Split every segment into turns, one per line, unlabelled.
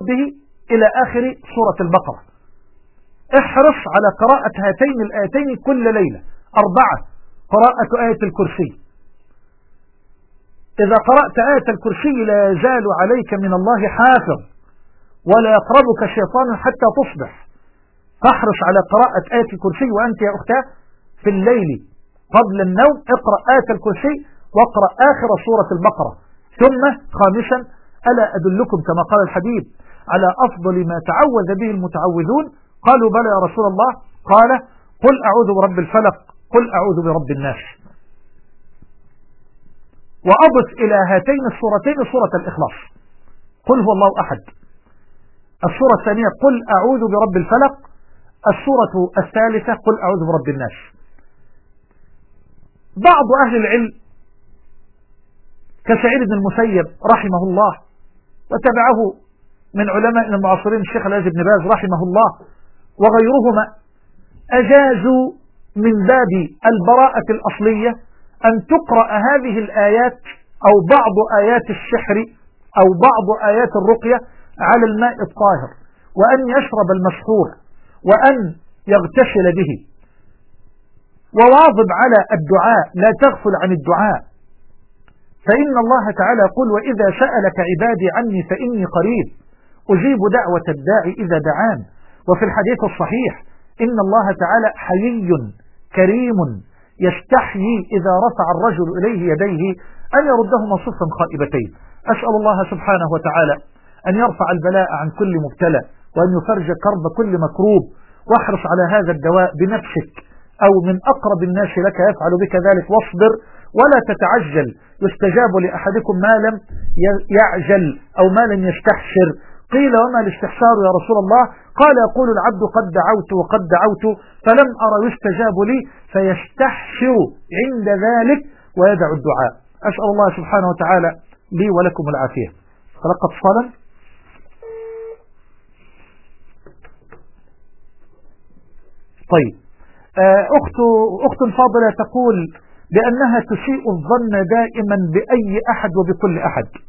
به إلى آخر سورة البقرة. احرص على قراءة هاتين الآيتين كل ليلة. أربعة قراءة آية الكرسي. إذا قرأت آية الكرسي لا يزال عليك من الله حافظ ولا يقربك شيطان حتى تصبح. فاحرص على قراءة آية الكرسي وأنت يا أختاه في الليل. قبل النوم اقرأ آية الكرسي واقرأ آخر سورة البقرة. ثم خامسا ألا أدلكم كما قال الحبيب على أفضل ما تعوذ به المتعوذون. قالوا بلى يا رسول الله. قال قل أعوذ برب الفلق قل أعوذ برب الناس. وأضف إلى هاتين الصورتين سورة الإخلاص. قل هو الله أحد. السورة الثانية قل أعوذ برب الفلق. السورة الثالثة قل أعوذ برب الناس. بعض أهل العلم كسعيد بن المسيب رحمه الله وتبعه من علماء المعاصرين الشيخ العز بن باز رحمه الله وغيرهما أجازوا من باب البراءة الأصلية أن تقرأ هذه الآيات أو بعض آيات السحر أو بعض آيات الرقية على الماء الطاهر وأن يشرب المسحور وأن يغتسل به. وواظب على الدعاء لا تغفل عن الدعاء. فإن الله تعالى يقول وإذا سألك عبادي عني فإني قريب. أجيب دعوة الداعي إذا دعان. وفي الحديث الصحيح إن الله تعالى حيي كريم يستحيي إذا رفع الرجل إليه يديه أن يردهما صفا خائبتين. أسأل الله سبحانه وتعالى أن يرفع البلاء عن كل مبتلى وأن يفرج كرب كل مكروب واحرص على هذا الدواء بنفسك أو من أقرب الناس لك يفعل بك ذلك واصبر ولا تتعجل. يستجاب لأحدكم ما لم يعجل أو ما لم يستحسر قيل وما الاستحسار يا رسول الله. قال يقول العبد قد دعوت وقد دعوت فلم أرى يستجاب لي فيستحسر عند ذلك ويدع الدعاء. أسأل الله سبحانه وتعالى لي ولكم العافية. تلقى اتصالا طيب. أخت, أخت فاضلة تقول بأنها تسيء الظن دائما بأي أحد وبكل أحد.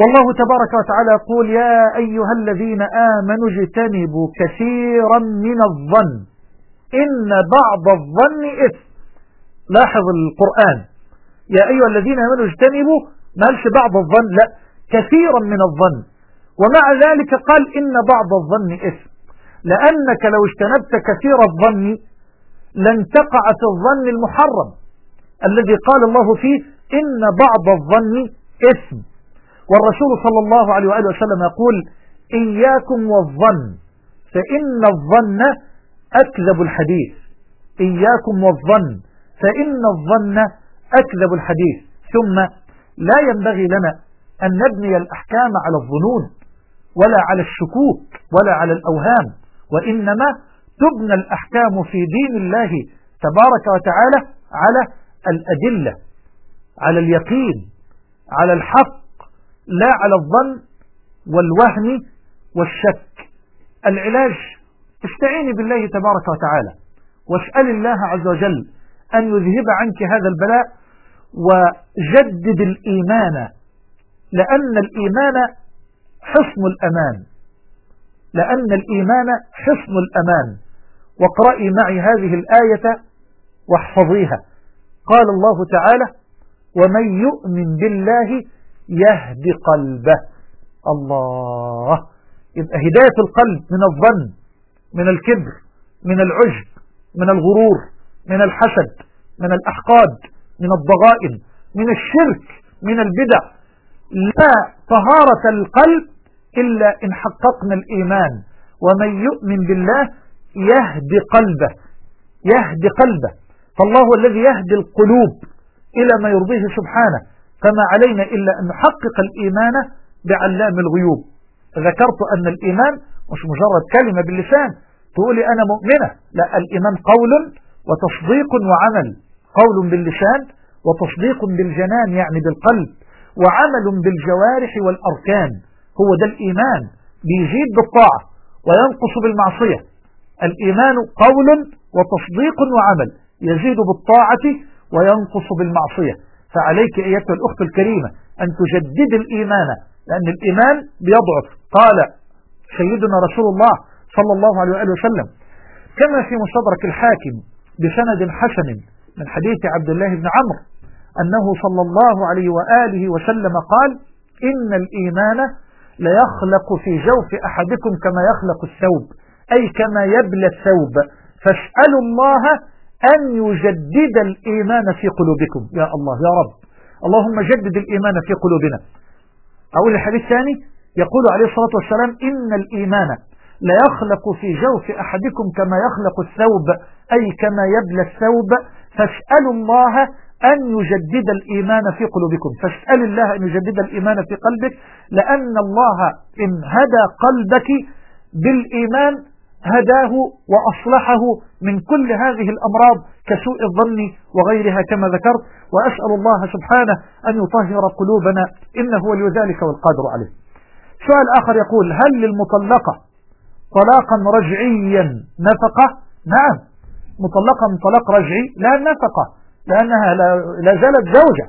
والله تبارك وتعالى يقول يا أيها الذين آمنوا اجتنبوا كثيرا من الظن. إن بعض الظن إثم. لاحظ القرآن. يا أيها الذين آمنوا اجتنبوا. ما بعض الظن لا. كثيرا من الظن. ومع ذلك قال إن بعض الظن إثم. لأنك لو اجتنبت كثير الظن لن تقع في الظن المحرم. الذي قال الله فيه إن بعض الظن إثم. والرسول صلى الله عليه وآله وسلم يقول إياكم والظن فإن الظن أكذب الحديث. إياكم والظن فإن الظن أكذب الحديث. ثم لا ينبغي لنا أن نبني الأحكام على الظنون ولا على الشكوك ولا على الأوهام وإنما تبنى الأحكام في دين الله تبارك وتعالى على الأدلة على اليقين على الحق لا على الظن والوهم والشك. العلاج استعيني بالله تبارك وتعالى واسأل الله عز وجل أن يذهب عنك هذا البلاء وجدد الإيمان لأن الإيمان حصن الأمان. لأن الإيمان حصن الأمان. واقرأي معي هذه الآية واحفظيها. قال الله تعالى ومن يؤمن بالله يهدي قلبه. الله. يبقى هداية القلب من الظن من الكبر من العجب من الغرور من الحسد من الأحقاد من الضغائن من الشرك من البدع. لا طهارة القلب إلا إن حققنا الإيمان. ومن يؤمن بالله يهدي قلبه يهدي قلبه. فالله الذي يهدي القلوب إلى ما يرضيه سبحانه. فما علينا إلا أن نحقق الإيمان بعلام الغيوب. ذكرت أن الإيمان مش مجرد كلمة باللسان. تقولي أنا مؤمنة. لا الإيمان قول وتصديق وعمل. قول باللسان وتصديق بالجنان يعني بالقلب. وعمل بالجوارح والأركان. هو ده الإيمان. بيزيد بالطاعة وينقص بالمعصية. الإيمان قول وتصديق وعمل. يزيد بالطاعة وينقص بالمعصية. فعليك أيتها الأخت الكريمة أن تجدد الإيمان لأن الإيمان بيضعف. قال سيدنا رسول الله صلى الله عليه وآله وسلم كما في مستدرك الحاكم بسند حسن من حديث عبد الله بن عمرو أنه صلى الله عليه وآله وسلم قال إن الإيمان ليخلق في جوف أحدكم كما يخلق الثوب أي كما يبلى الثوب. فاسألوا الله أن يجدد الإيمان في قلوبكم. يا الله يا رب. اللهم جدد الإيمان في قلوبنا. أقول الحديث الثاني. يقول عليه الصلاة والسلام إن الإيمان لا يخلق في جوف أحدكم كما يخلق الثوب أي كما يبلى الثوب. فاسألوا الله أن يجدد الإيمان في قلوبكم. فاسأل الله أن يجدد الإيمان في قلبك لأن الله إن هدى قلبك بالإيمان هداه وأصلحه من كل هذه الأمراض كسوء الظن وغيرها كما ذكرت وأسأل الله سبحانه أن يطهر قلوبنا إنه ولي ذلك والقادر عليه. سؤال آخر يقول هل للمطلقة طلاقا رجعيا نفقة؟ نعم. مطلقة من طلاق رجعي لا نفقة لأنها لا زالت زوجة.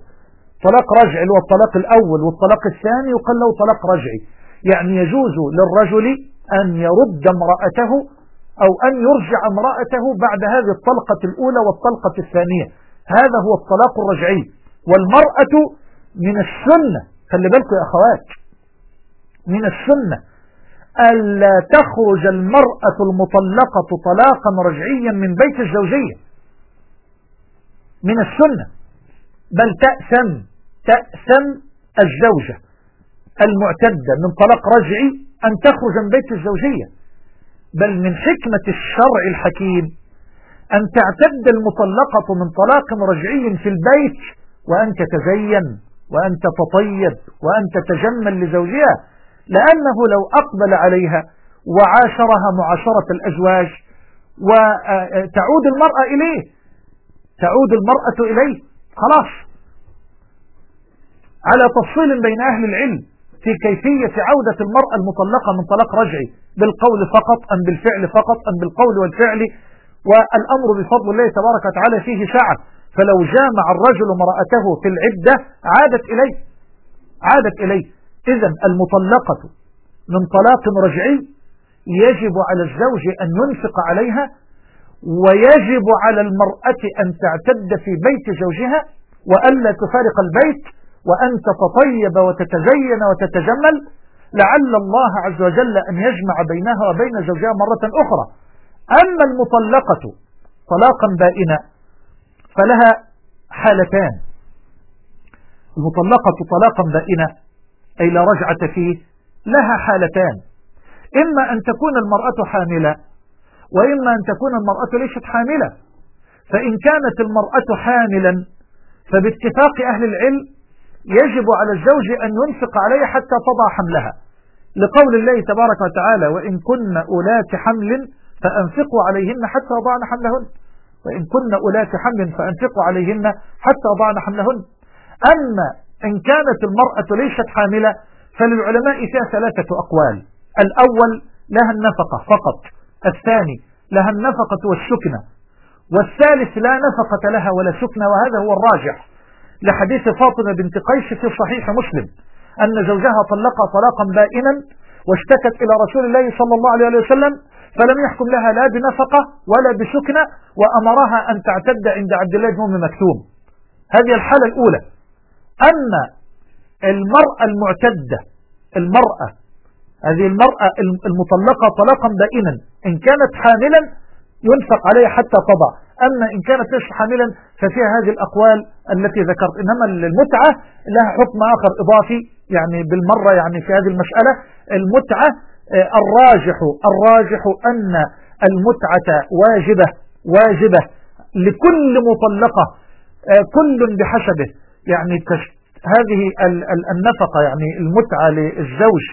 طلاق رجعي هو الطلاق الأول والطلاق الثاني يقال له طلاق رجعي. يعني يجوز للرجل أن يرد امرأته أو أن يرجع امرأته بعد هذه الطلقة الأولى والطلقة الثانية. هذا هو الطلاق الرجعي. والمرأة من السنة خلي بالكم يا أخوات من السنة ألا تخرج المرأة المطلقة طلاقا رجعيا من بيت الزوجية. من السنة. بل تأثم تأثم الزوجة المعتدة من طلاق رجعي أن تخرج من بيت الزوجية بل من حكمة الشرع الحكيم أن تعتد المطلقة من طلاق رجعي في البيت وأن تتزين وأن تتطيب وأن تتجمل لزوجها لأنه لو أقبل عليها وعاشرها معاشرة الأزواج وتعود المرأة إليه تعود المرأة إليه خلاص. على تفصيل بين أهل العلم. في كيفية عودة المرأة المطلقة من طلاق رجعي بالقول فقط أم بالفعل فقط أم بالقول والفعل والأمر بفضل الله تبارك وتعالى فيه ساعة فلو جامع الرجل مرأته في العدة عادت إليه عادت إليه. إذا المطلقة من طلاق رجعي يجب على الزوج أن ينفق عليها ويجب على المرأة أن تعتد في بيت زوجها وألا تفارق البيت وأن تتطيب وتتزين وتتجمل لعل الله عز وجل أن يجمع بينها وبين زوجها مرة أخرى. أما المطلقة طلاقا بائنا فلها حالتان. المطلقة طلاقا بائنا أي لا رجعة فيه لها حالتان. إما أن تكون المرأة حاملة وإما أن تكون المرأة ليست حاملة. فإن كانت المرأة حاملا فباتفاق أهل العلم يجب على الزوج أن ينفق عليها حتى تضع حملها. لقول الله تبارك وتعالى وإن كن أولات حمل فأنفقوا عليهن حتى يضعن حملهن. وإن كن أولات حمل فأنفقوا عليهن حتى يضعن حملهن. أما إن كانت المرأة ليست حاملة فللعلماء فيها ثلاثة أقوال. الأول لها النفقة فقط. الثاني لها النفقة والسكنة. والثالث لا نفقة لها ولا سكنة وهذا هو الراجح. لحديث فاطمة بنت قيس في صحيح مسلم أن زوجها طلقها طلاقا بائنا واشتكت إلى رسول الله صلى الله عليه وسلم فلم يحكم لها لا بنفقة ولا بسكنة وأمرها أن تعتد عند عبد الله بن مكتوم. هذه الحالة الأولى. أما المرأة المعتدة المرأة هذه المرأة المطلقة طلاقا بائنا إن كانت حاملا ينفق عليها حتى تضع. أما إن كانت ليس حاملا ففيها هذه الأقوال التي ذكرت. إنما المتعة لها حكم آخر إضافي يعني بالمرة يعني في هذه المسألة المتعة آه، الراجح. الراجح أن المتعة واجبة واجبة لكل مطلقة آه، كل بحسبه. يعني هذه النفقة يعني المتعة للزوج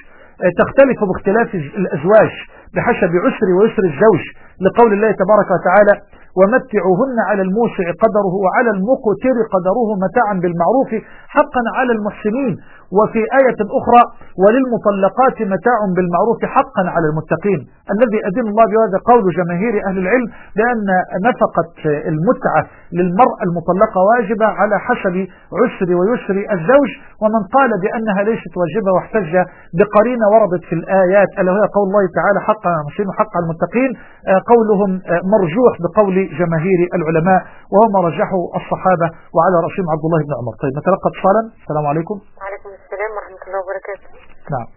تختلف باختلاف الأزواج. بحسب عسر ويسر الزوج لقول الله تبارك وتعالى ومتعوهن على الموسع قدره وعلى المقتر قدره متاعا بالمعروف حقا على المحسنين. وفي آية أخرى وللمطلقات متاع بالمعروف حقا على المتقين. الذي أدين الله بهذا قول جماهير أهل العلم لأن نفقة المتعة للمرأة المطلقة واجبة على حسب عسر ويسر الزوج ومن قال بأنها ليست واجبة واحتج بقرينة وردت في الآيات ألا وهي قول الله تعالى المحسنين وحقا على المتقين آه، قولهم آه، مرجوح بقول جماهير العلماء وهو ما رجحه الصحابة وعلى رأسهم عبد الله بن عمر. طيب نتلقى اتصالا السلام عليكم.
وعليكم السلام ورحمة الله وبركاته.
نعم.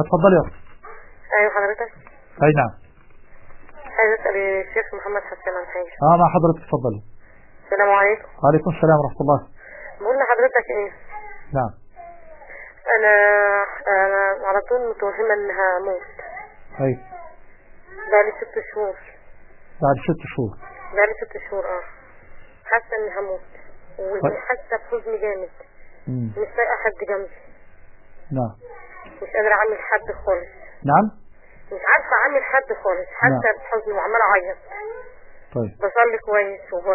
اتفضل يا أخي.
أيوة حضرتك.
أي نعم.
عايز الشيخ محمد حسن عن حاجة
آه مع حضرتك اتفضلي
السلام عليكم.
وعليكم السلام ورحمة الله.
بقول لحضرتك إيه؟
نعم.
أنا أنا على طول متوهمة إنها موت.
أي.
بقالي ست شهور.
بعد ست شهور.
بقالي ست شهور آه. حاسة إني هموت وحاسة بحزن جامد. مش لاقي حد جنبي.
نعم.
مش قادرة أعمل حد خالص.
نعم؟
مش عارفة أعمل حد خالص حاسة بحزن وعمالة أعيط.
طيب.
بصلي كويس وب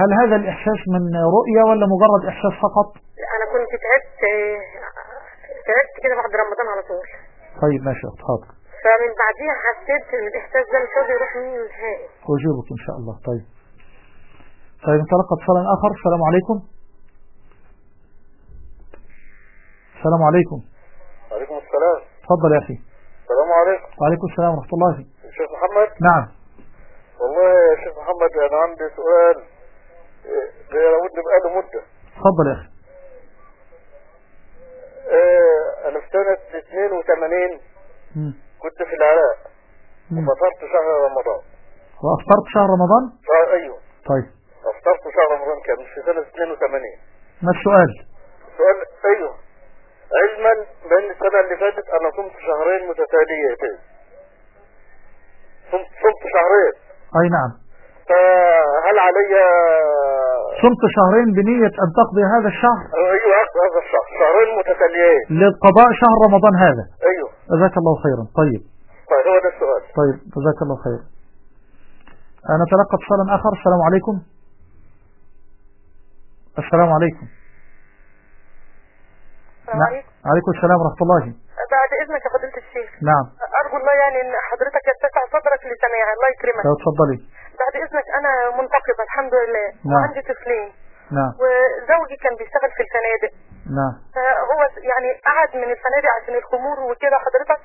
هل هذا الإحساس من رؤية ولا مجرد إحساس فقط؟
أنا كنت تعبت تعبت كده بعد رمضان على طول.
طيب ماشي حاضر
فمن بعديها حسيت إن الإحساس ده مش راضي يروح مني نهائي.
أجيبك إن شاء الله. طيب. طيب انطلق اتصال آخر. السلام عليكم. السلام عليكم.
السلام
تفضل يا أخي.
السلام عليكم.
وعليكم السلام ورحمة الله
شيخ محمد؟
نعم.
والله يا شيخ محمد أنا عندي سؤال إيه، بيراودني بقاله مدة.
تفضل يا أخي.
إيه، أنا في سنة 82
مم.
كنت في العراق. وفطرت شهر رمضان.
وأفطرت شهر رمضان؟
آه أيوه.
طيب.
أفطرت شهر رمضان كان في سنة 82
ما السؤال؟
سؤال أيوه. علما بأن السنة اللي فاتت أنا صمت شهرين متتاليتين. صمت صمت شهرين.
أي نعم.
فهل علي
صمت شهرين بنية أن تقضي هذا الشهر؟
أيوه هذا الشهر. شهرين متتاليين.
لقضاء شهر رمضان هذا.
أيوه.
جزاك الله خيرا. طيب.
طيب هو ده السؤال.
طيب جزاك الله خيرا. أنا تلقى اتصالا آخر. السلام عليكم. السلام عليكم.
السلام
نعم.
عليكم.
عليكم السلام ورحمة الله.
بعد إذنك يا فضيلة الشيخ.
نعم.
أرجو الله يعني إن حضرتك يتسع صدرك لسماعي الله يكرمك.
لو تفضلي.
بعد إذنك أنا منتقبة الحمد لله.
نعم.
وعندي طفلين.
نعم.
وزوجي كان بيشتغل في الفنادق.
نعم.
فهو يعني قعد من الفنادق عشان الخمور وكده حضرتك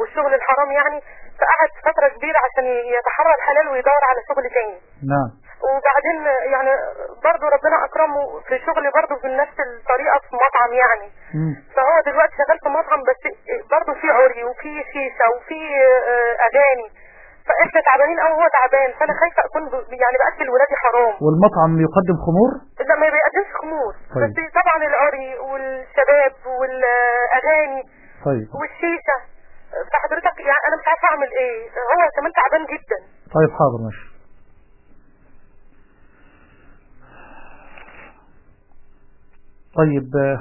والشغل الحرام يعني فقعد فترة كبيرة عشان يتحرى الحلال ويدور على شغل تاني.
نعم.
وبعدين يعني برضه ربنا أكرمه في شغل برضه بنفس الطريقة في مطعم يعني. فهو دلوقتي شغال في مطعم بس برضه في عري وفي شيشة وفي آه، أغاني. فإحنا تعبانين قوي وهو تعبان. فأنا خايفة أكون يعني بأكل ولادي حرام.
والمطعم يقدم خمور؟
لا ما بيقدمش خمور.
طيب.
بس طبعا العري والشباب والأغاني
طيب.
والشيشة. فحضرتك يعني أنا مش عارفة أعمل إيه. هو كمان تعبان جدا.
طيب حاضر ماشي. طيب آه،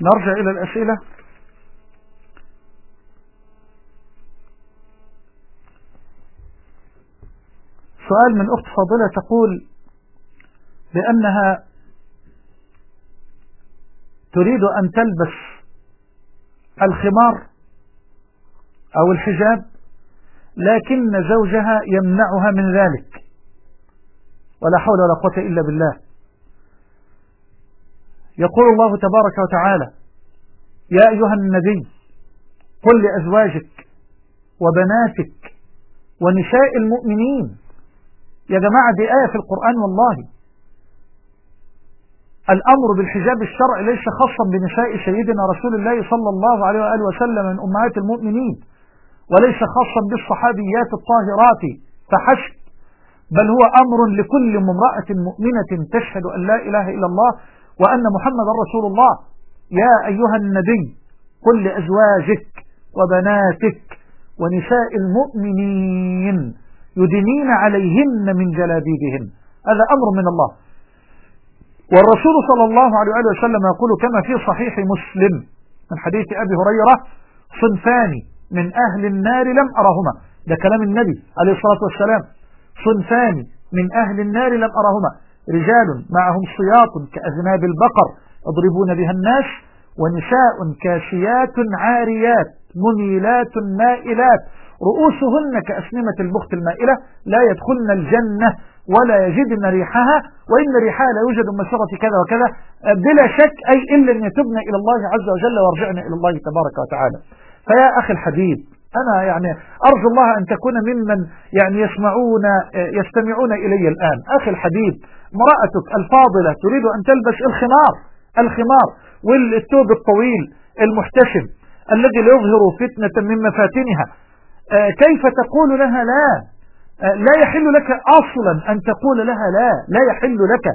نرجع إلى الأسئلة. سؤال من أخت فاضلة تقول بأنها تريد أن تلبس الخمار أو الحجاب لكن زوجها يمنعها من ذلك. ولا حول ولا قوة إلا بالله. يقول الله تبارك وتعالى يا أيها النبي قل لأزواجك وبناتك ونساء المؤمنين. يا جماعة دي آية في القرآن والله. الأمر بالحجاب الشرعي ليس خاصا بنساء سيدنا رسول الله صلى الله عليه وآله وسلم من أمهات المؤمنين وليس خاصا بالصحابيات الطاهرات فحسب. بل هو أمر لكل امرأة مؤمنة تشهد أن لا إله إلا الله وأن محمد رسول الله. يا أيها النبي قل لأزواجك وبناتك ونساء المؤمنين يدنين عليهن من جلابيبهن. هذا أمر من الله. والرسول صلى الله عليه وآله وسلم يقول كما في صحيح مسلم من حديث أبي هريرة صنفان من أهل النار لم أرهما. ده كلام النبي عليه الصلاة والسلام. صنفان من أهل النار لم أرهما. رجال معهم صياط كأذناب البقر يضربون بها الناس ونساء كاسيات عاريات مميلات مائلات رؤوسهن كأسنمة البخت المائلة لا يدخلن الجنة ولا يجدن ريحها وإن ريحها لا يوجد مسيرة كذا وكذا بلا شك أي إلا أن يتبن إلى الله عز وجل وارجعن إلى الله تبارك وتعالى. فيا أخي الحبيب أنا يعني أرجو الله أن تكون ممن يعني يسمعون يستمعون إلي الآن. أخي الحبيب امرأتك الفاضلة تريد أن تلبس الخمار الخمار والثوب الطويل المحتشم الذي يظهر فتنة من مفاتنها. كيف تقول لها لا؟ لا يحل لك أصلا أن تقول لها لا لا يحل لك.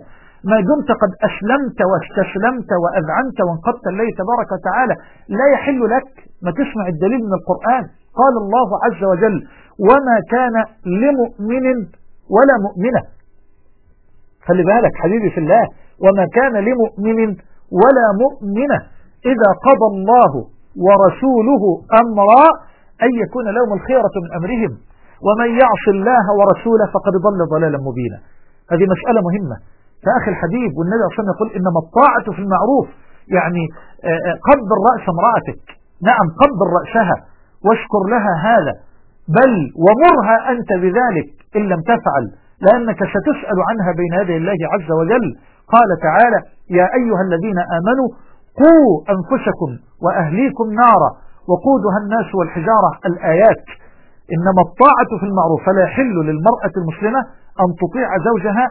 ما دمت قد أسلمت واستسلمت وأذعنت وانقضت الله تبارك وتعالى. لا يحل لك. ما تسمع الدليل من القرآن. قال الله عز وجل وما كان لمؤمن ولا مؤمنة. خلي بالك حبيبي في الله وما كان لمؤمن ولا مؤمنة إذا قضى الله ورسوله أمرا أن يكون لهم الخيرة من أمرهم. ومن يعص الله ورسوله فقد ضل ضلالا مبينا. هذه مسألة مهمة. فأخي الحبيب والنبي صلى الله عليه وسلم يقول إنما الطاعة في المعروف يعني قبل رأس امرأتك. نعم قبل رأسها واشكر لها هذا. بل ومرها أنت بذلك إن لم تفعل. لأنك ستسأل عنها بين يدي الله عز وجل. قال تعالى يا أيها الذين آمنوا قوا أنفسكم وأهليكم نارا وقودها الناس والحجارة الآيات. إنما الطاعة في المعروف فلا يحل للمرأة المسلمة أن تطيع زوجها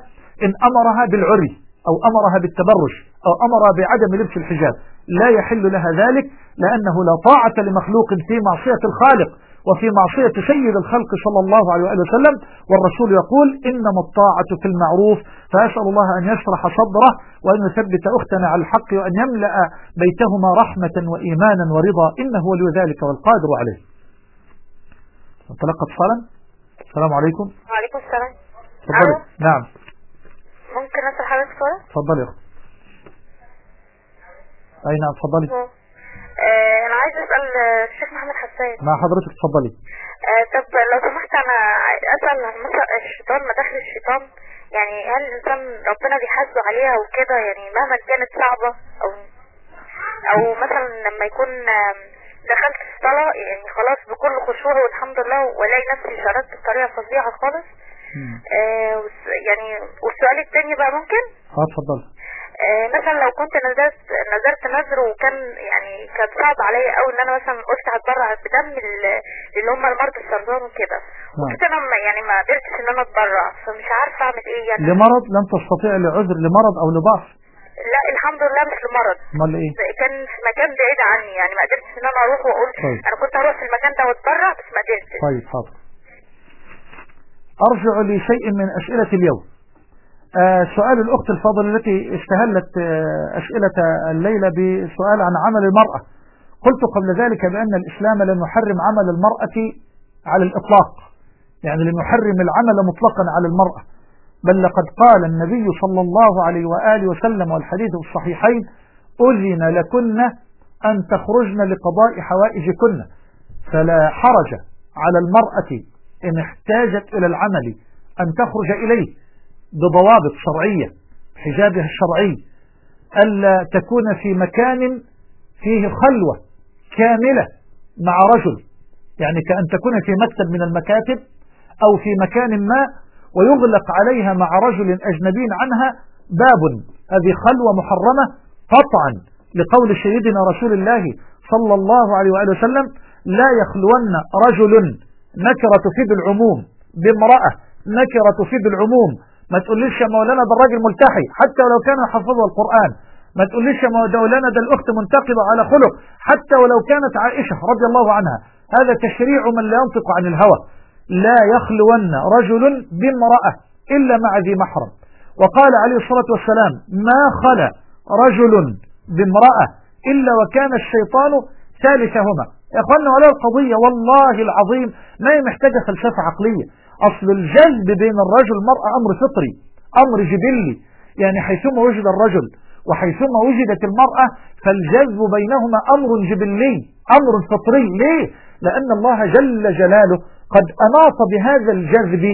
إن أمرها بالعري أو أمرها بالتبرج أو أمرها بعدم لبس الحجاب. لا يحل لها ذلك لأنه لا طاعة لمخلوق في معصية الخالق. وفي معصية سيد الخلق صلى الله عليه وآله وسلم والرسول يقول إنما الطاعة في المعروف فأسأل الله أن يشرح صدره وأن يثبت أختنا على الحق وأن يملأ بيتهما رحمة وإيمانا ورضا إنه ولي ذلك والقادر عليه. تلقى اتصالا السلام عليكم.
وعليكم السلام.
تفضلي. نعم.
ممكن اسال حضرتك سؤال
تفضلي. أي نعم تفضلي.
أنا عايز أسأل آه، الشيخ محمد حسان.
مع حضرتك تفضلي
آه طب لو سمحت أنا أسأل الشيطان مداخل الشيطان يعني هل الإنسان ربنا بيحاسبه عليها وكده؟ يعني مهما كانت صعبة أو أو مثلا لما يكون دخلت في الصلاة يعني خلاص بكل خشوع والحمد لله وألاقي نفسي شردت بطريقة فظيعة خالص. آه يعني والسؤال التاني بقى ممكن؟
آه
آه، مثلا لو كنت نزلت نزلت نذر وكان يعني كان صعب عليا قوي إن أنا مثلا قلت هتبرع بدم ال- اللي هم المرضى السرطان وكده.
نعم.
وكنت أنا يعني ما قدرتش إن أنا اتبرع فمش عارفه أعمل إيه يعني.
لمرض لم تستطيع لعذر لمرض أو لضعف؟
لا الحمد لله مش لمرض.
أمال إيه؟
كان في مكان بعيد عني يعني ما قدرتش إن أنا أروح وأقول
طيب.
أنا كنت هروح في المكان ده واتبرع بس ما قدرتش.
طيب حاضر. أرجع لشيء من أسئلة اليوم. آه سؤال الأخت الفاضلة التي استهلت آه أسئلة الليلة بسؤال عن عمل المرأة. قلت قبل ذلك بأن الإسلام لن يحرم عمل المرأة على الإطلاق. يعني لن يحرم العمل مطلقا على المرأة. بل لقد قال النبي صلى الله عليه وآله وسلم والحديث الصحيحين أذن لكن أن تخرجن لقضاء حوائجكن. فلا حرج على المرأة إن احتاجت إلى العمل أن تخرج إليه. بضوابط شرعية حجابها الشرعي ألا تكون في مكان فيه خلوة كاملة مع رجل يعني كأن تكون في مكتب من المكاتب أو في مكان ما ويغلق عليها مع رجل أجنبي عنها باب هذه خلوة محرمة قطعا لقول سيدنا رسول الله صلى الله عليه وآله وسلم لا يخلون رجل نكرة تفيد العموم بامرأة نكرة تفيد العموم ما تقوليش يا مولانا ده الراجل ملتحي حتى ولو كان يحفظه القرآن. ما تقوليش يا مولانا ده الأخت منتقبة على خلق حتى ولو كانت عائشة رضي الله عنها. هذا تشريع من لا ينطق عن الهوى. لا يخلون رجل بامرأة إلا مع ذي محرم. وقال عليه الصلاة والسلام ما خلا رجل بامرأة إلا وكان الشيطان ثالثهما يا أخوانا ولا القضية والله العظيم ما هي محتاجة فلسفة عقلية. أصل الجذب بين الرجل والمرأة أمر فطري أمر جبلي. يعني حيثما وجد الرجل وحيثما وجدت المرأة فالجذب بينهما أمر جبلي أمر فطري. ليه؟ لأن الله جل جلاله قد أناط بهذا الجذب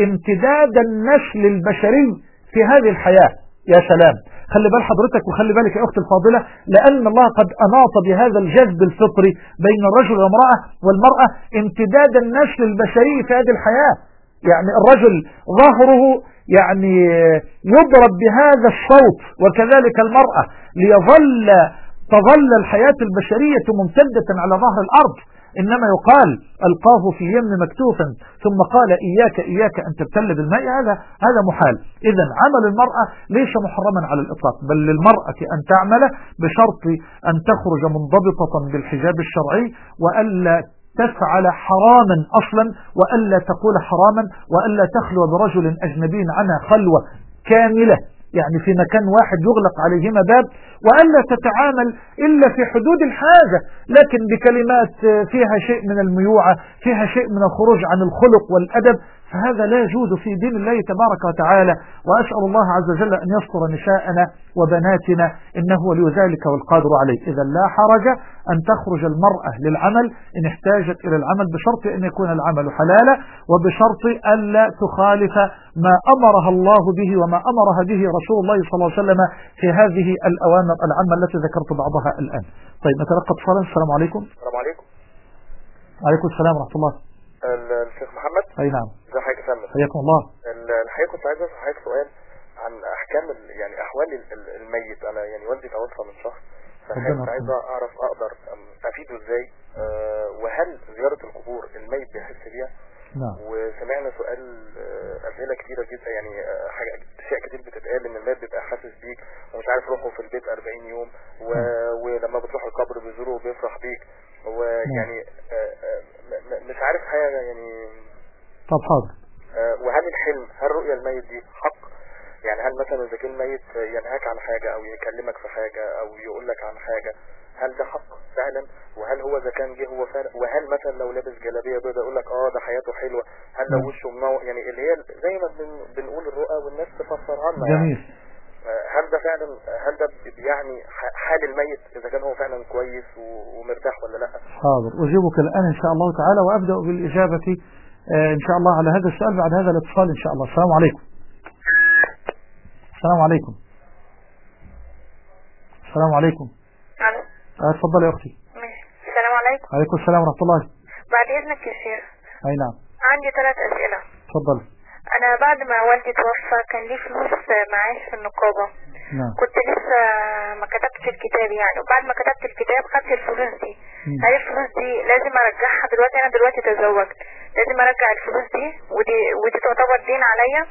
امتداد النسل البشري في هذه الحياة. يا سلام. خلي بال حضرتك وخلي بالك يا أختي الفاضلة لأن الله قد أناط بهذا الجذب الفطري بين الرجل والمرأة والمرأة امتداد النسل البشري في هذه الحياة. يعني الرجل ظهره يعني يضرب بهذا الصوت وكذلك المرأة ليظل تظل الحياة البشرية ممتدة على ظهر الأرض. إنما يقال ألقاه في يم مكتوفا ثم قال إياك إياك أن تبتل بالماء. هذا هذا محال. إذا عمل المرأة ليس محرما على الإطلاق بل للمرأة أن تعمل بشرط أن تخرج منضبطة بالحجاب الشرعي وألا تفعل حراما أصلا وألا تقول حراما وألا تخلو برجل أجنبي عنها خلوة كاملة يعني في مكان واحد يغلق عليهما باب وألا تتعامل إلا في حدود الحاجة لكن بكلمات فيها شيء من الميوعة فيها شيء من الخروج عن الخلق والأدب فهذا لا يجوز في دين الله تبارك وتعالى. وأسأل الله عز وجل أن يستر نساءنا وبناتنا إنه ولي ذلك والقادر عليه. إذا لا حرج أن تخرج المرأة للعمل. إن احتاجت إلى العمل بشرط أن يكون العمل حلالا وبشرط ألا تخالف ما أمرها الله به وما أمرها به رسول الله صلى الله عليه وسلم في هذه الأوامر العامة التي ذكرت بعضها الآن. طيب نتلقى اتصالا. السلام عليكم.
السلام عليكم.
عليكم السلام ورحمة الله.
الشيخ محمد.
أي نعم.
ازي حضرتك يا فندم
حياكم الله.
ال- الحقيقة كنت عايز أسأل حضرتك سؤال عن أحكام يعني أحوال ال- ال- الميت. أنا يعني والدي توفى من شهر فالحقيقة
ربنا
كنت عايز. أعرف أقدر أفيده إزاي. آه، وهل زيارة القبور الميت بيحس بيها؟
نعم.
وسمعنا سؤال آه، أسئلة كتيرة جدا. يعني آه، حاجة أشياء كتير بتتقال إن الميت بيبقى حاسس بيك ومش عارف روحه في البيت 40 يوم و... ولما بتروح القبر بيزوره وبيفرح بيك. ويعني آه، آه، مش عارف حاجة يعني.
طب حاضر.
آه، وهل الحلم هل رؤيا الميت دي حق؟ يعني هل مثلا إذا كان الميت ينهاك عن حاجة أو يكلمك في حاجة أو يقول لك عن حاجة هل ده حق فعلا؟ وهل هو إذا كان جه هو فعلا وهل مثلا لو لابس جلابية بيضاء يقول لك آه ده حياته حلوة هل لو
نعم.
وشه منور؟ يعني اللي هي زي ما بن- بنقول الرؤى والناس تفسرها لنا يعني.
جميل.
آه، هل ده فعلا هل ده يعني ح- حال الميت إذا كان هو فعلا كويس ومرتاح ولا لأ؟
حاضر. أجيبك الآن إن شاء الله تعالى وأبدأ بالإجابة آه، إن شاء الله على هذا السؤال بعد هذا الاتصال إن شاء الله. السلام عليكم. السلام عليكم. السلام عليكم.
ألو.
آه، اتفضلي يا أختي.
ماشي السلام عليكم.
عليكم السلام ورحمة الله.
بعد إذنك يا شيخ.
أي نعم.
عندي ثلاث أسئلة.
اتفضلي
أنا بعد ما والدي توفى كان لي فلوس معاش في النقابة.
نعم.
كنت لسه ما كتبتش الكتاب يعني. وبعد ما كتبت الكتاب خدت الفلوس دي. هل الفلوس دي لازم أرجعها دلوقتي؟ أنا دلوقتي تزوجت لازم أرجع الفلوس دي؟ ودي ودي تعتبر دين عليا؟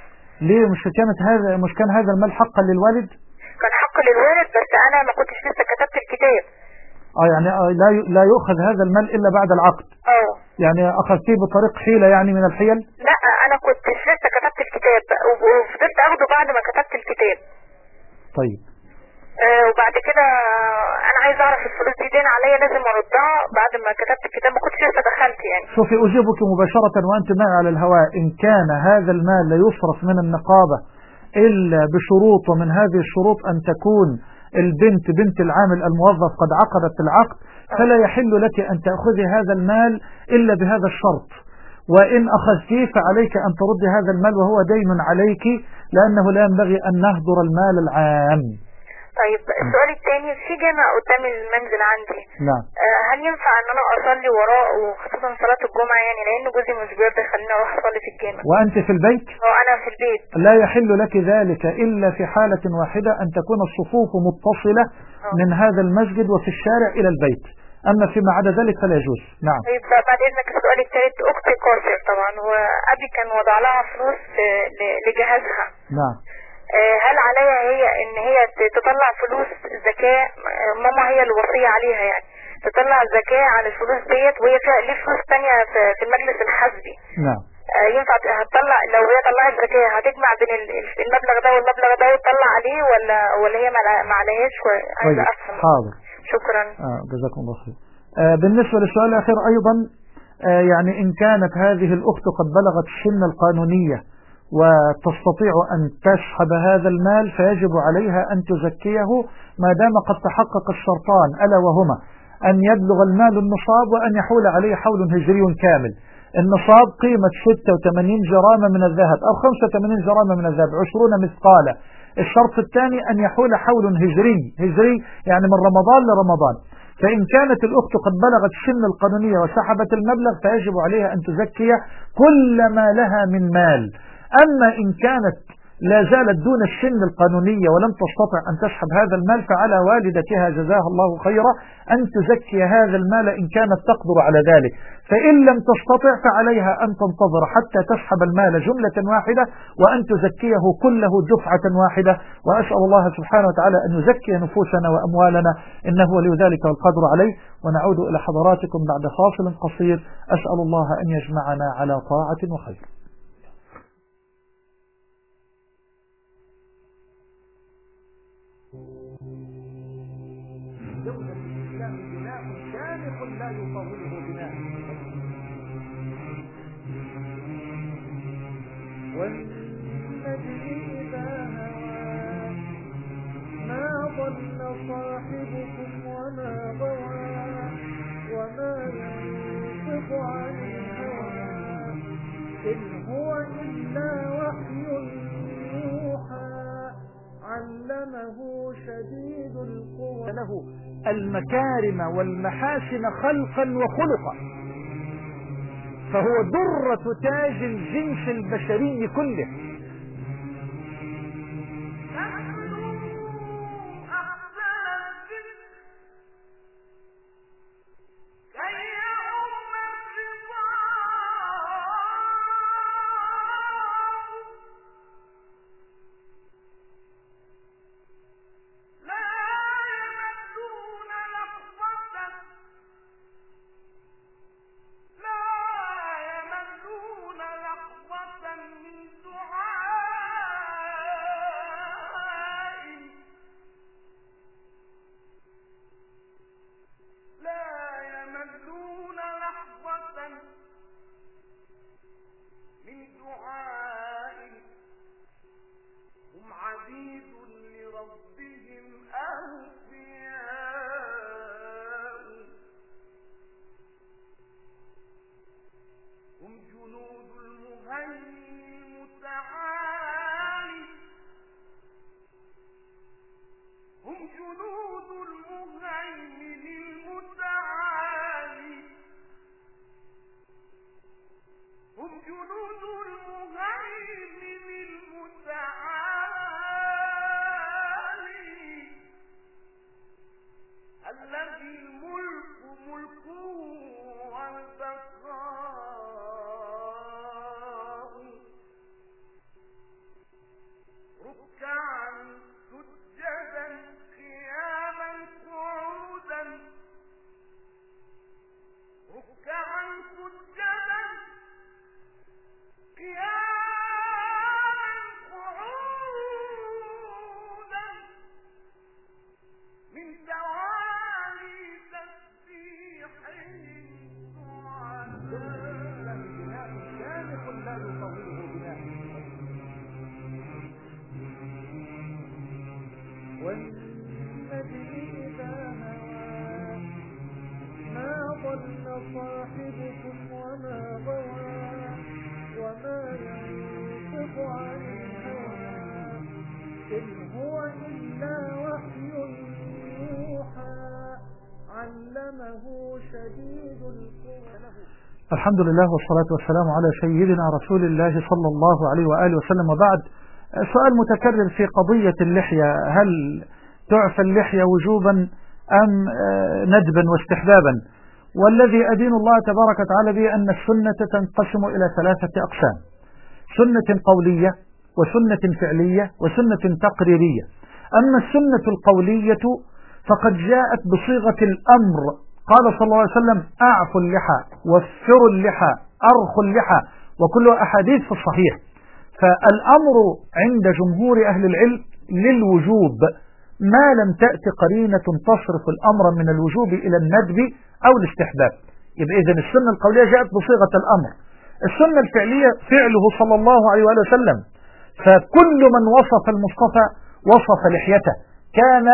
ليه مش كانت هذا مش كان هذا المال حقا للوالد؟
كان حق للوالد بس أنا ما كنتش لسه كتبت الكتاب.
آه يعني آه لا لا يؤخذ هذا المال إلا بعد العقد.
آه.
يعني أخذتيه بطريق حيلة يعني من الحيل؟
وفضلت اخده بعد ما كتبت الكتاب.
طيب.
آه وبعد كده أنا عايز أعرف الفلوس دي دين عليا لازم أردها بعد ما كتبت الكتاب. ما كنتش لسه دخلت يعني.
شوفي أجيبك مباشرة وأنت معي على الهواء. إن كان هذا المال لا يصرف من النقابة إلا بشروط ومن هذه الشروط أن تكون البنت بنت العامل الموظف قد عقدت العقد فلا يحل لك أن تأخذي هذا المال إلا بهذا الشرط. وإن أخذتيه فعليك أن تردي هذا المال وهو دين عليك لأنه لا ينبغي أن نهدر المال العام.
طيب السؤال الثاني في جامع قدام المنزل عندي.
نعم.
آه هل ينفع إن أنا أصلي وراه وخصوصا صلاة الجمعة يعني؟ لأن جوزي مش بيرضى يخليني أروح أصلي في الجامع.
وأنت في البيت؟
هو أنا في البيت.
لا يحل لك ذلك إلا في حالة واحدة أن تكون الصفوف متصلة من هذا المسجد وفي الشارع إلى البيت. أما فيما عدا ذلك فلا يجوز. نعم.
طيب بعد إذنك السؤال الثالث أختي قاصر طبعا وأبي كان وضع لها فلوس لجهازها.
نعم.
آه، هل عليها هي إن هي تطلع فلوس زكاة؟ آه، ماما هي الوصية عليها يعني. تطلع زكاة على الفلوس ديت وهي فيها ليه فلوس تانية في المجلس الحزبي
نعم.
آه، ينفع هتطلع لو هي طلعت زكاة هتجمع بين ال- ال- المبلغ ده والمبلغ ده وتطلع عليه ولا ولا هي ما- عليهاش؟ عايزة
طيب
افهم
حاضر.
شكرا.
آه جزاكم الله خير. آه بالنسبة للسؤال الأخير أيضا آه يعني إن كانت هذه الأخت قد بلغت السن القانونية وتستطيع أن تسحب هذا المال فيجب عليها أن تزكيه ما دام قد تحقق الشرطان ألا وهما أن يبلغ المال النصاب وأن يحول عليه حول هجري كامل. النصاب قيمة 86 جرامة من الذهب أو 85 جرامة من الذهب 20 مثقالة الشرط الثاني أن يحول حول هجري. هجري يعني من رمضان لرمضان. فإن كانت الأخت قد بلغت سن القانونية وسحبت المبلغ فيجب عليها أن تزكي كل ما لها من مال. أما إن كانت لا زالت دون السن القانونية ولم تستطع أن تسحب هذا المال فعلى والدتها جزاها الله خيرا أن تزكي هذا المال إن كانت تقدر على ذلك. فإن لم تستطع فعليها أن تنتظر حتى تسحب المال جملة واحدة وأن تزكيه كله دفعة واحدة. وأسأل الله سبحانه وتعالى أن يزكي نفوسنا وأموالنا إنه ولي ذلك والقدر عليه. ونعود إلى حضراتكم بعد فاصل قصير. أسأل الله أن يجمعنا على طاعة وخير.
那就返回以后，现
在。المكارم والمحاسن خلقا وخلقا. فهو درة تاج الجنس البشري كله.
إذا ما ضل صاحبكم وما وما إن هو إلا وحي يوحى علمه شديد
الحمد لله والصلاة والسلام على سيدنا رسول الله صلى الله عليه وآله وسلم. وبعد سؤال متكرر في قضية اللحية. هل تعفى اللحية وجوبا أم ندبا واستحبابا؟ والذي أدين الله تبارك وتعالى به أن السنة تنقسم إلى ثلاثة أقسام سنة قولية وسنة فعلية وسنة تقريرية. أما السنة القولية فقد جاءت بصيغة الأمر. قال صلى الله عليه وسلم أعفوا اللحى وفروا اللحى أرخوا اللحى. وكلها أحاديث في الصحيح فالأمر عند جمهور أهل العلم للوجوب ما لم تأتي قرينة تصرف الأمر من الوجوب إلى الندب أو الاستحباب. يبقى إذن السنة القولية جاءت بصيغة الأمر. السنة الفعلية فعله صلى الله عليه وآله وسلم. فكل من وصف المصطفى وصف لحيته. كان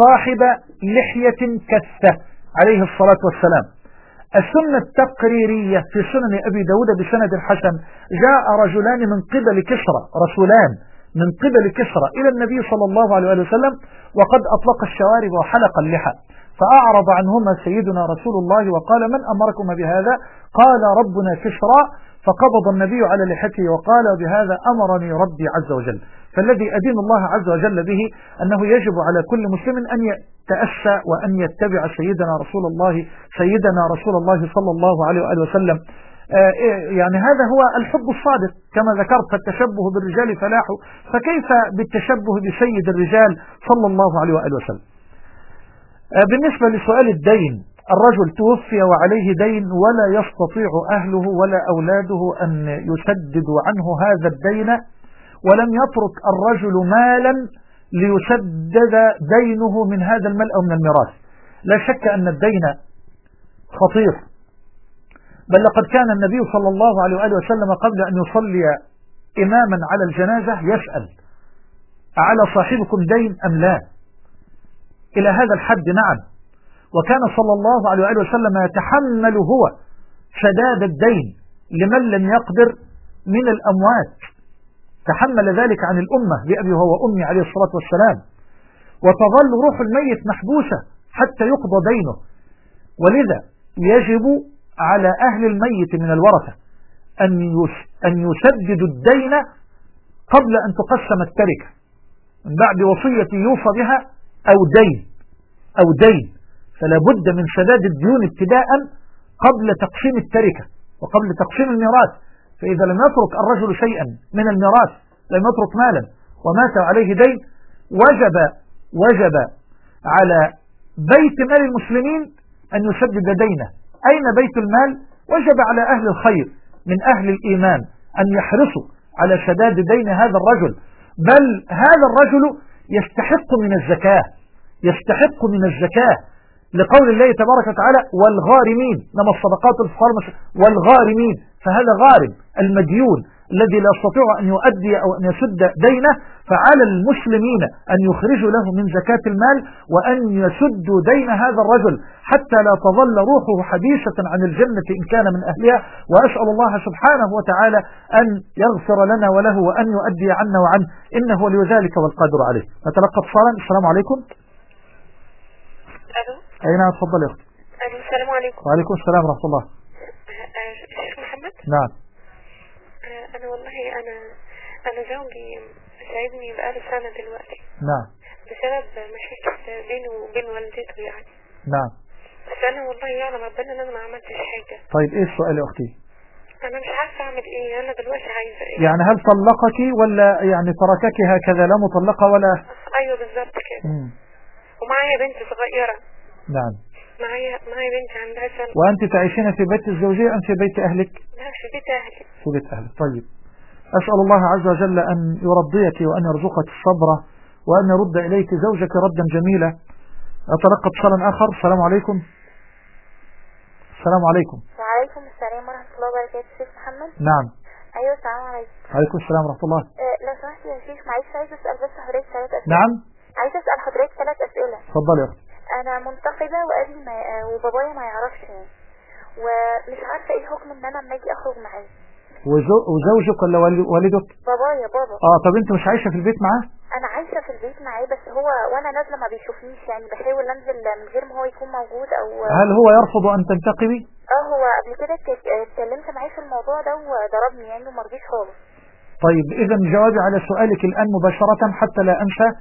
صاحب لحية كثة عليه الصلاة والسلام. السنة التقريرية في سنن أبي داود بسند الحسن جاء رجلان من قبل كسرى رسولان من قبل كسرى إلى النبي صلى الله عليه وسلم وقد أطلق الشوارب وحلق اللحى. فأعرض عنهما سيدنا رسول الله وقال من أمركم بهذا؟ قال ربنا كسرى. فقبض النبي على لحيته وقال بهذا أمرني ربي عز وجل. فالذي أدين الله عز وجل به أنه يجب على كل مسلم أن يتأسى وأن يتبع سيدنا رسول الله سيدنا رسول الله صلى الله عليه وآله وسلم. آه، يعني هذا هو الحب الصادق. كما ذكرت فالتشبه بالرجال فلاح. فكيف بالتشبه بسيد الرجال صلى الله عليه وآله وسلم؟ آه، بالنسبة لسؤال الدين الرجل توفي وعليه دين ولا يستطيع أهله ولا أولاده أن يسددوا عنه هذا الدين ولم يترك الرجل مالا ليسدد دينه من هذا المال أو من الميراث. لا شك أن الدين خطير. بل لقد كان النبي صلى الله عليه وآله وسلم قبل أن يصلي إماما على الجنازة يسأل أعلى صاحبكم دين أم لا؟ إلى هذا الحد نعم. وكان صلى الله عليه وآله وسلم يتحمل هو سداد الدين لمن لم يقدر من الأموات. تحمل ذلك عن الأمة بأبي هو وأمي عليه الصلاة والسلام. وتظل روح الميت محبوسة حتى يقضى دينه. ولذا يجب على أهل الميت من الورثة أن يسددوا الدين قبل أن تقسم التركة. من بعد وصية يوصى بها أو دين أو دين. فلا بد من سداد الديون ابتداء قبل تقسيم التركة وقبل تقسيم الميراث. فإذا لم يترك الرجل شيئا من الميراث لم يترك مالا ومات عليه دين وجب وجب على بيت مال المسلمين أن يسدد دينه. أين بيت المال؟ وجب على أهل الخير من أهل الإيمان أن يحرصوا على سداد دين هذا الرجل. بل هذا الرجل يستحق من الزكاة يستحق من الزكاة. لقول الله تبارك وتعالى والغارمين لما الصدقات الفقراء والغارمين فهذا غارم المديون الذي لا يستطيع أن يؤدي أو أن يسد دينه فعلى المسلمين أن يخرجوا له من زكاة المال وأن يسدوا دين هذا الرجل حتى لا تظل روحه حديثة عن الجنة إن كان من أهلها. وأسأل الله سبحانه وتعالى أن يغفر لنا وله وأن يؤدي عنا وعنه. إنه ولي ذلك والقادر عليه. نتلقى اتصالا السلام عليكم.
ألو.
أي نعم تفضل يا أختي
السلام عليكم.
وعليكم السلام ورحمة الله. نعم.
آه، أنا والله أنا أنا زوجي سايبني بقاله سنة دلوقتي.
نعم.
بسبب مشاكل بينه وبين والدته يعني.
نعم.
بس أنا والله يعلم ربنا إن أنا ما عملتش حاجة.
طيب إيه السؤال يا أختي؟
أنا مش عارفة أعمل إيه أنا دلوقتي عايزة إيه؟
يعني هل طلقك ولا يعني تركك هكذا؟ لا مطلقة ولا؟
أيوه بالظبط كده. ومعايا بنت صغيرة.
نعم.
معايا معايا بنت عندها سنة
وأنت تعيشين في بيت الزوجية أم في بيت أهلك؟
لا في بيت أهلي.
في بيت أهلك. طيب. أسأل الله عز وجل أن يرضيك وأن يرزقك الصبر وأن يرد إليك زوجك ردا جميلا. أتلقى اتصالا آخر؟ السلام عليكم. السلام عليكم.
وعليكم السلام ورحمة الله وبركاته شيخ محمد.
نعم.
أيوه السلام عليكم.
عليكم السلام ورحمة الله.
أه لو سمحت يا شيخ معلش عايزة أسأل بس حضرتك ثلاث أسئلة.
نعم.
عايزة أسأل حضرتك ثلاث أسئلة.
تفضل يا أختي
أنا منتقبة وأبي ما وبابايا ما يعرفش. ومش عارفة إيه الحكم إن أنا لما أجي أخرج معاه.
وزو- وزوجك ولا والدك؟
بابايا بابا.
آه طب أنت مش عايشة في البيت معاه؟
أنا عايشة في البيت معاه بس هو وأنا نازلة ما بيشوفنيش يعني بحاول أنزل من غير ما هو يكون موجود أو
هل هو يرفض أن تنتقبي
آه هو قبل كده اتك- اتكلمت معاه في الموضوع ده وضربني يعني وما رضيش خالص.
طيب إذا جوابي على سؤالك الآن مباشرة حتى لا أنسى. آه،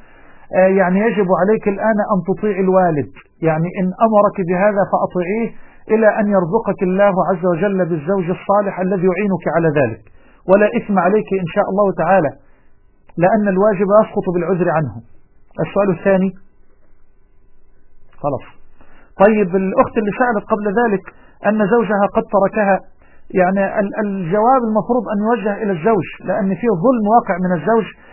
يعني يجب عليك الآن أن تطيع الوالد. يعني إن أمرك بهذا فأطيعيه إلى أن يرزقك الله عز وجل بالزوج الصالح الذي يعينك على ذلك. ولا إثم عليك إن شاء الله تعالى لأن الواجب يسقط بالعذر عنه. السؤال الثاني؟ خلاص. طيب الأخت اللي سألت قبل ذلك أن زوجها قد تركها. يعني ال- الجواب المفروض أن يوجه إلى الزوج لأن فيه ظلم واقع من الزوج. آه،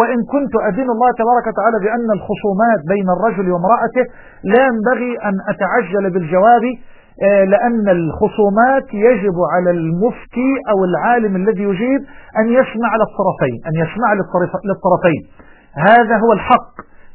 وإن كنت أدين الله تبارك وتعالى بأن الخصومات بين الرجل وامرأته لا ينبغي أن أتعجل بالجواب آه، لأن الخصومات يجب على المفتي أو العالم الذي يجيب أن يسمع للطرفين أن يسمع للطرف- للطرفين. هذا هو الحق.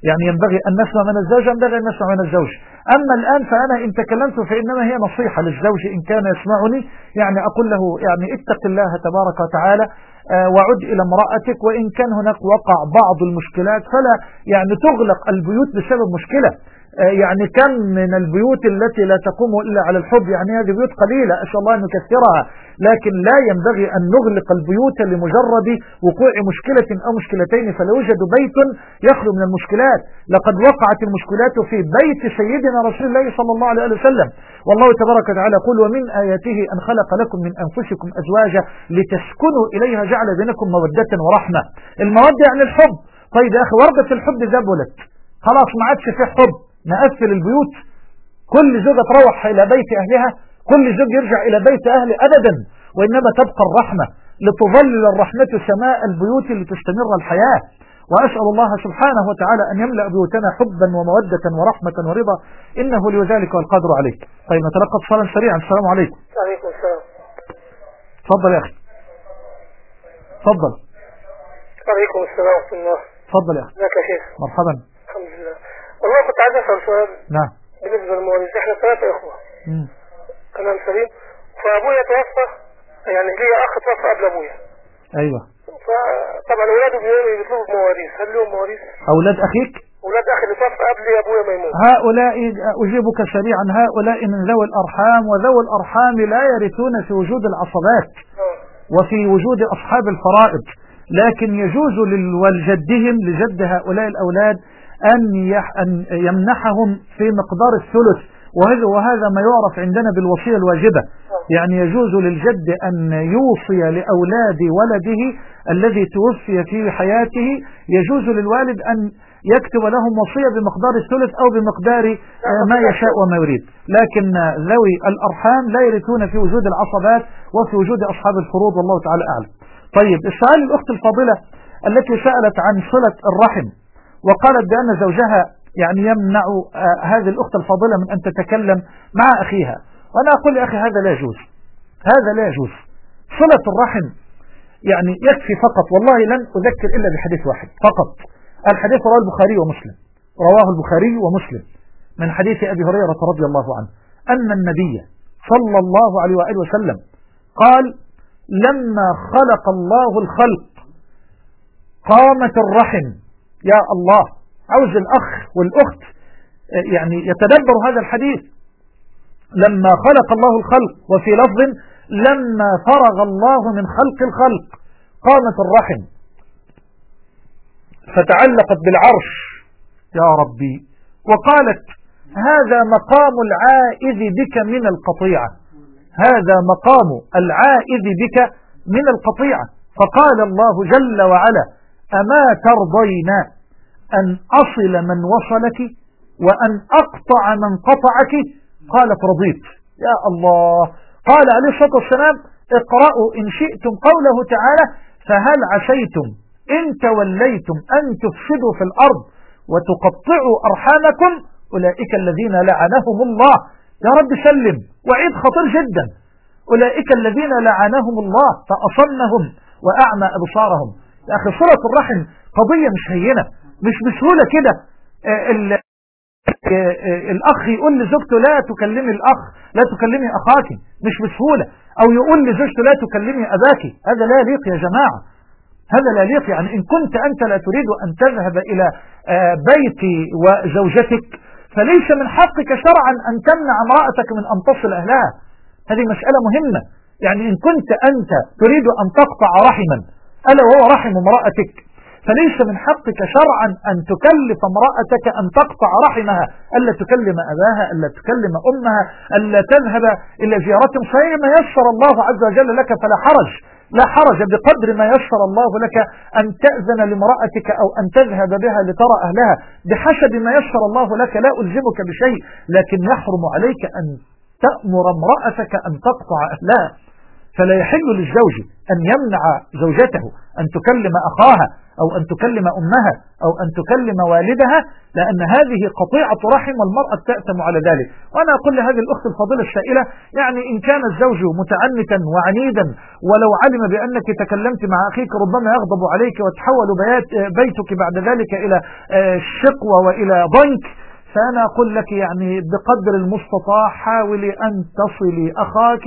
يعني ينبغي أن نسمع من الزوج ينبغي أن نسمع من الزوج. أما الآن فأنا إن تكلمت فإنما هي نصيحة للزوج إن كان يسمعني يعني أقول له يعني اتق الله تبارك وتعالى. آه، وعد إلى امرأتك وإن كان هناك وقع بعض المشكلات فلا يعني تغلق البيوت بسبب مشكلة. آه، يعني كم من البيوت التي لا تقوم إلا على الحب. يعني هذه بيوت قليلة أسأل الله أن يكثرها لكن لا ينبغي أن نغلق البيوت لمجرد وقوع مشكلة أو مشكلتين. فلا يوجد بيت يخلو من المشكلات. لقد وقعت المشكلات في بيت سيدنا رسول الله صلى الله عليه وسلم. والله تبارك وتعالى يقول ومن آياته أن خلق لكم من أنفسكم أزواجا لتسكنوا إليها جعل بينكم مودة ورحمة. المودة يعني الحب. طيب يا أخي وردة الحب ذبلت. خلاص ما عادش في حب. نقفل البيوت. كل زوجة تروح إلى بيت أهلها كل زوج يرجع إلى بيت أهله أبدا. وإنما تبقى الرحمة لتظلل الرحمة سماء البيوت لتستمر الحياة. وأسأل الله سبحانه وتعالى أن يملأ بيوتنا حبا ومودة ورحمة ورضا. إنه لذلك والقادر عليك. طيب نتلقى اتصالا سريعا. السلام عليكم.
عليكم السلام.
تفضل يا أخي. تفضل.
عليكم السلام ورحمة الله.
تفضل يا أخي.
ازيك يا شيخ
مرحبا.
الحمد لله. والله كنت عايز أسأل سؤال.
نعم.
بالنسبة للمواريث إحنا ثلاثة إخوة.
مم.
كلام سليم. فأبويا توفى يعني ليا أخ توفى قبل أبويا.
أيوة.
فطبعا أولاده بيقولوا يطلبوا مواريث. هل لهم مواريث؟
أولاد أخيك؟
أولاد أخي اللي توفى قبل أبويا ما يموت.
هؤلاء أجيبك سريعا هؤلاء من ذوي الأرحام وذوي الأرحام لا يرثون في وجود العصبات
آه
وفي وجود أصحاب الفرائض لكن يجوز لجدهم لجد هؤلاء الأولاد أن, يمنحهم في مقدار الثلث. وهذا, وهذا ما يعرف عندنا بالوصية الواجبة. يعني يجوز للجد أن يوصي لأولاد ولده الذي توفي في حياته. يجوز للوالد أن يكتب لهم وصية بمقدار الثلث أو بمقدار ما يشاء وما يريد. لكن ذوي الأرحام لا يرثون في وجود العصبات وفي وجود أصحاب الفروض والله تعالى أعلم. طيب السؤال الأخت الفاضلة التي سألت عن صلة الرحم. وقالت بأن زوجها يعني يمنع آه، هذه الأخت الفاضلة من أن تتكلم مع أخيها. وأنا أقول يا أخي هذا لا يجوز. هذا لا يجوز. صلة الرحم يعني يكفي فقط. والله لن أذكر إلا بحديث واحد. فقط. الحديث رواه البخاري ومسلم. رواه البخاري ومسلم. من حديث أبي هريرة رضي الله عنه. أن النبي صلى الله عليه وآله وسلم قال لما خلق الله الخلق قامت الرحم يا الله. عاوز الأخ والأخت آه، يعني يتدبر هذا الحديث. لما خلق الله الخلق وفي لفظ لما فرغ الله من خلق الخلق قامت الرحم. فتعلقت بالعرش. يا ربي. وقالت هذا مقام العائذ بك من القطيعة. هذا مقام العائذ بك من القطيعة. فقال الله جل وعلا أما ترضين أن أصل من وصلك وأن أقطع من قطعك. قالت رضيت. يا الله. قال عليه الصلاة والسلام اقرأوا إن شئتم قوله تعالى فهل عسيتم إن توليتم أن تفسدوا في الأرض وتقطعوا أرحامكم؟ أولئك الذين لعنهم الله. يا رب سلم. وعيد خطير جدا. أولئك الذين لعنهم الله فأصمهم وأعمى أبصارهم. يا أخي صلة الرحم قضية مش هينة. مش بسهولة كده. آه، آه، الأخ يقول لزوجته لا تكلمي الأخ لا تكلمي أخاك. مش بسهولة. أو يقول لزوجته لا تكلمي أباك. هذا لا يليق يا جماعة. هذا لا يليق يعني إن كنت أنت لا تريد أن تذهب إلى آه، بيت وزوجتك فليس من حقك شرعا أن تمنع امرأتك من أن تصل أهلها. هذه مسألة مهمة. يعني إن كنت أنت تريد أن تقطع رحما ألا وهو رحم امرأتك. فليس من حقك شرعا أن تكلف امرأتك أن تقطع رحمها ألا تكلم أباها ألا تكلم أمها ألا تذهب إلى زيارتهم فإما يسر الله عز وجل لك فلا حرج. لا حرج بقدر ما يسر الله لك أن تأذن لامرأتك أو أن تذهب بها لترى أهلها. بحسب ما يسر الله لك لا ألزمك بشيء لكن يحرم عليك أن تأمر امرأتك أن تقطع أهلها. فلا يحل للزوج أن يمنع زوجته أن تكلم أخاها أو أن تكلم أمها أو أن تكلم والدها لأن هذه قطيعة رحم والمرأة تأتم على ذلك. وأنا أقول لهذه الأخت الفضيلة السائلة يعني إن كان الزوج متعنتا وعنيدا ولو علم بأنك تكلمت مع أخيك ربما يغضب عليك وتحول بيتك بعد ذلك إلى شقوة وإلى ضنك فأنا أقول لك يعني بقدر المستطاع حاولي أن تصلي أخاك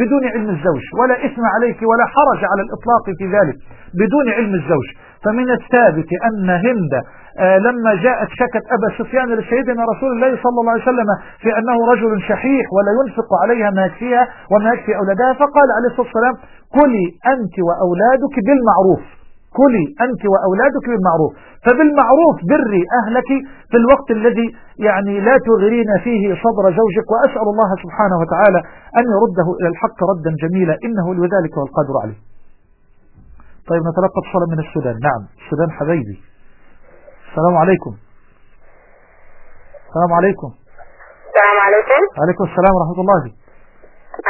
بدون علم الزوج ولا إثم عليك ولا حرج على الإطلاق في ذلك بدون علم الزوج. فمن الثابت أن هند آه لما جاءت شكت أبا سفيان لسيدنا رسول الله صلى الله عليه وسلم في أنه رجل شحيح ولا ينفق عليها ما يكفيها وما يكفي أولادها فقال عليه الصلاة والسلام كلي أنت وأولادك بالمعروف. كلي أنت وأولادك بالمعروف. فبالمعروف بري أهلك في الوقت الذي يعني لا تغرين فيه صدر زوجك وأسأل الله سبحانه وتعالى أن يرده إلى الحق ردا جميلا. إنه لذلك والقادر عليه. طيب نتلقى اتصالا من السودان. نعم السودان حبيبي. السلام عليكم. السلام عليكم.
السلام عليكم.
عليكم السلام ورحمة الله.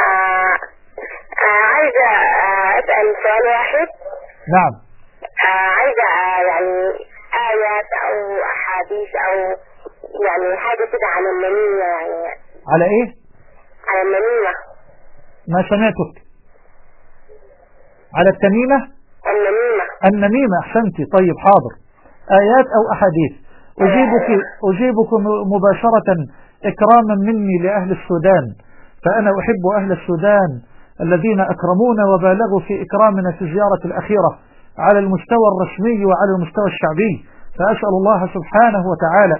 آه آه عايزة آه أسأل سؤال واحد.
نعم.
عايزة آه يعني آيات أو أحاديث أو يعني حاجة كده عن النميمة يعني.
على إيه؟
عن النميمة
ما سمعتك. على التميمة؟
النميمة
النميمة أحسنتي طيب حاضر. آيات أو أحاديث. أجيبك, أجيبك مباشرة إكراما مني لأهل السودان. فأنا أحب أهل السودان الذين أكرمونا وبالغوا في إكرامنا في الزيارة الأخيرة. على المستوى الرسمي وعلى المستوى الشعبي. فأسأل الله سبحانه وتعالى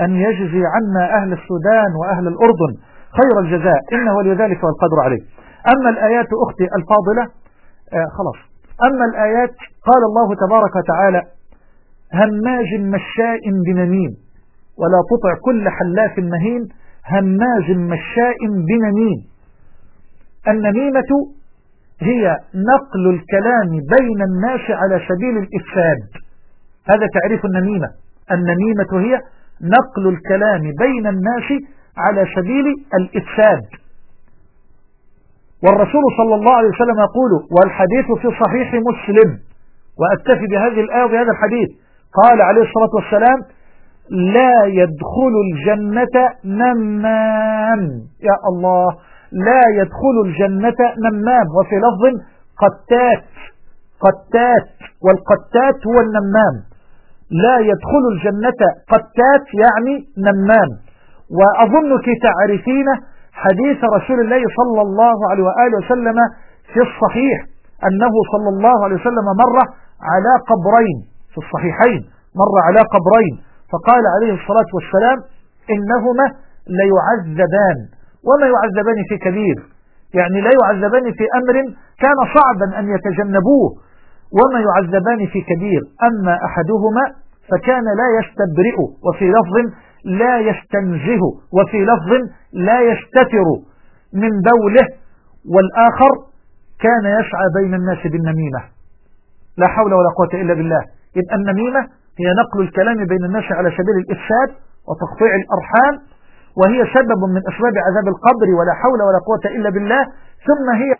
أن يجزي عنا أهل السودان وأهل الأردن خير الجزاء. إنه ولذلك والقدر عليه. أما الآيات أختي الفاضلة آه خلاص. أما الآيات قال الله تبارك وتعالى هماج مشاء بنميم ولا تطع كل حلاف مهين هماج مشاء بنميم النميمة هي نقل الكلام بين الناس على سبيل الإفساد. هذا تعريف النميمة. النميمة هي نقل الكلام بين الناس على سبيل الإفساد. والرسول صلى الله عليه وسلم يقول والحديث في صحيح مسلم. وأكتفي بهذه الآية وبهذا الحديث. قال عليه الصلاة والسلام لا يدخل الجنة نمام يا الله لا يدخل الجنة نمام وفي لفظ قتات قتات والقتات هو النمام. لا يدخل الجنة قتات يعني نمام. وأظنك تعرفين حديث رسول الله صلى الله عليه وآله وسلم في الصحيح أنه صلى الله عليه وسلم مر على قبرين في الصحيحين مر على قبرين فقال عليه الصلاة والسلام إنهما ليعذبان. وما يعذبان في كبير. يعني لا يعذبان في أمر كان صعبا أن يتجنبوه وما يعذبان في كبير. أما أحدهما فكان لا يستبرئ وفي لفظ لا يستنزه وفي لفظ لا يستتر من بوله والآخر كان يسعى بين الناس بالنميمة. لا حول ولا قوة إلا بالله. يبقى النميمة هي نقل الكلام بين الناس على سبيل الإفساد وتقطيع الأرحام. وهي سبب من أسباب عذاب القبر ولا حول ولا قوة إلا بالله ثم هي